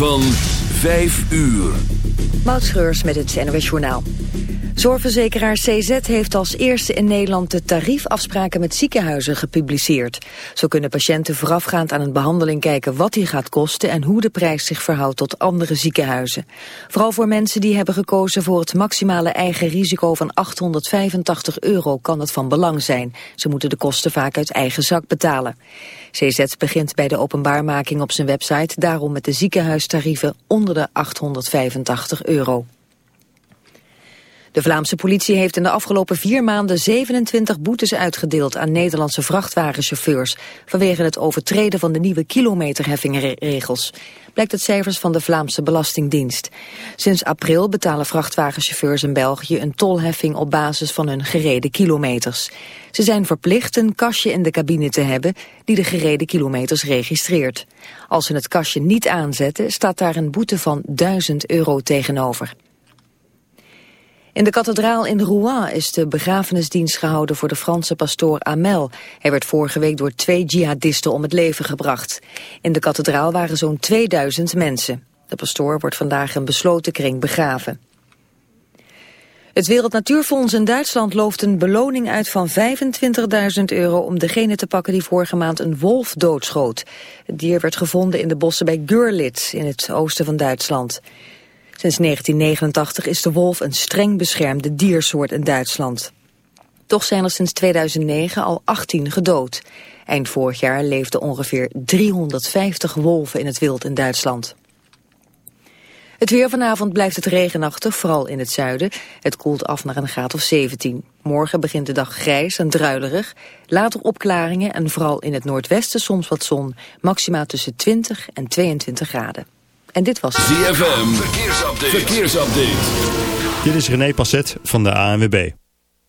van 5 uur. Moutschreurs met het NOS Journaal. Zorgverzekeraar CZ heeft als eerste in Nederland de tariefafspraken met ziekenhuizen gepubliceerd. Zo kunnen patiënten voorafgaand aan een behandeling kijken wat die gaat kosten en hoe de prijs zich verhoudt tot andere ziekenhuizen. Vooral voor mensen die hebben gekozen voor het maximale eigen risico van 885 euro kan het van belang zijn. Ze moeten de kosten vaak uit eigen zak betalen. CZ begint bij de openbaarmaking op zijn website daarom met de ziekenhuistarieven onder de 885 euro. De Vlaamse politie heeft in de afgelopen vier maanden 27 boetes uitgedeeld aan Nederlandse vrachtwagenchauffeurs vanwege het overtreden van de nieuwe kilometerheffingregels. Blijkt uit cijfers van de Vlaamse Belastingdienst. Sinds april betalen vrachtwagenchauffeurs in België een tolheffing op basis van hun gereden kilometers. Ze zijn verplicht een kastje in de cabine te hebben die de gereden kilometers registreert. Als ze het kastje niet aanzetten staat daar een boete van 1000 euro tegenover. In de kathedraal in Rouen is de begrafenisdienst gehouden voor de Franse pastoor Amel. Hij werd vorige week door twee jihadisten om het leven gebracht. In de kathedraal waren zo'n 2000 mensen. De pastoor wordt vandaag een besloten kring begraven. Het Wereld Natuurfonds in Duitsland looft een beloning uit van 25.000 euro om degene te pakken die vorige maand een wolf doodschoot. Het dier werd gevonden in de bossen bij Görlitz in het oosten van Duitsland. Sinds 1989 is de wolf een streng beschermde diersoort in Duitsland. Toch zijn er sinds 2009 al 18 gedood. Eind vorig jaar leefden ongeveer 350 wolven in het wild in Duitsland. Het weer vanavond blijft het regenachtig, vooral in het zuiden. Het koelt af naar een graad of 17. Morgen begint de dag grijs en druilerig. Later opklaringen en vooral in het noordwesten soms wat zon. Maxima tussen 20 en 22 graden. En dit was ZFM, verkeersupdate. verkeersupdate. Dit is René Passet van de ANWB.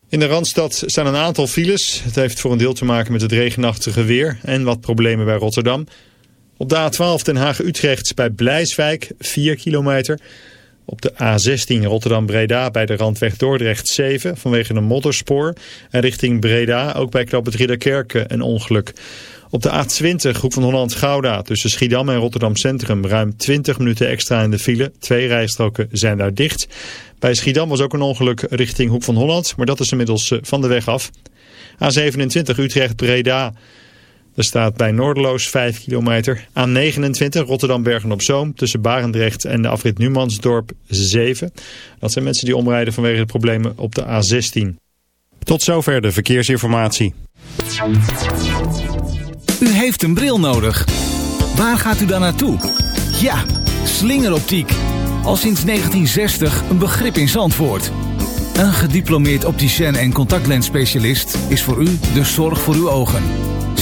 In de Randstad staan een aantal files. Het heeft voor een deel te maken met het regenachtige weer en wat problemen bij Rotterdam. Op de A12 Den Haag-Utrecht bij Blijswijk 4 kilometer. Op de A16 Rotterdam-Breda bij de randweg Dordrecht 7 vanwege een modderspoor. En richting Breda ook bij Knap het een ongeluk. Op de A20 Hoek van Holland-Gouda tussen Schiedam en Rotterdam Centrum ruim 20 minuten extra in de file. Twee rijstroken zijn daar dicht. Bij Schiedam was ook een ongeluk richting Hoek van Holland, maar dat is inmiddels eh, van de weg af. A27 Utrecht-Breda. Er staat bij Noorderloos 5 kilometer. A29 Rotterdam-Bergen-op-Zoom tussen Barendrecht en de afrit Numansdorp 7. Dat zijn mensen die omrijden vanwege de problemen op de A16. Tot zover de verkeersinformatie. U heeft een bril nodig. Waar gaat u dan naartoe? Ja, slingeroptiek. Al sinds 1960 een begrip in Zandvoort. Een gediplomeerd opticien en contactlensspecialist is voor u de zorg voor uw ogen.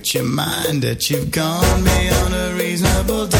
But mind that you've gone beyond a reasonable time.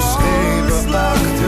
slapen, schepen.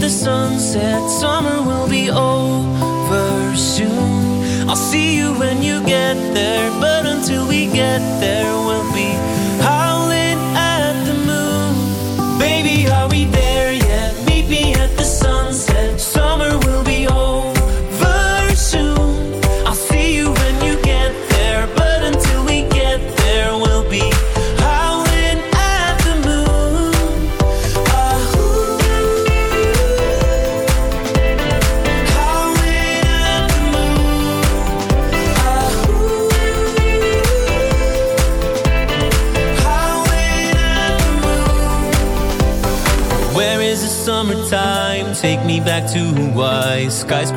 The sunset. Summer will be over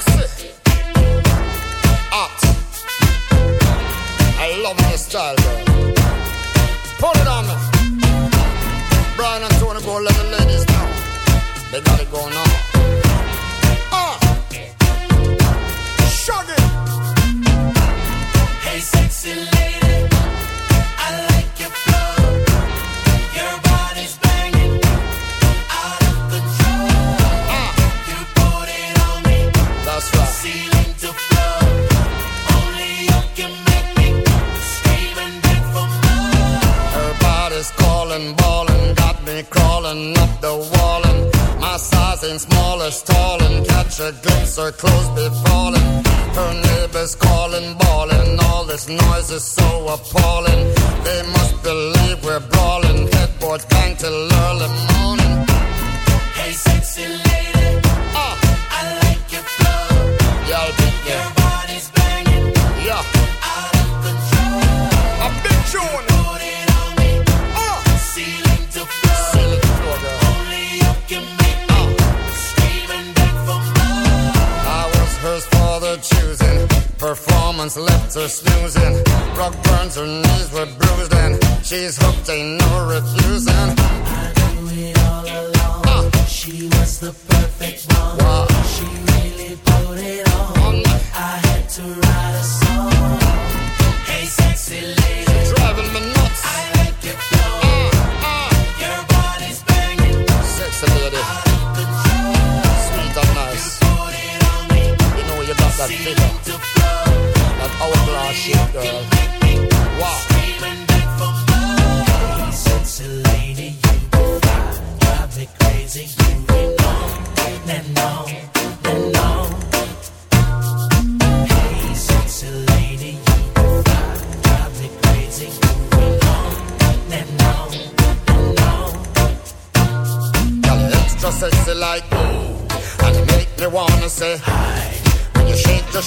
sexy. Hot. I love your style, girl.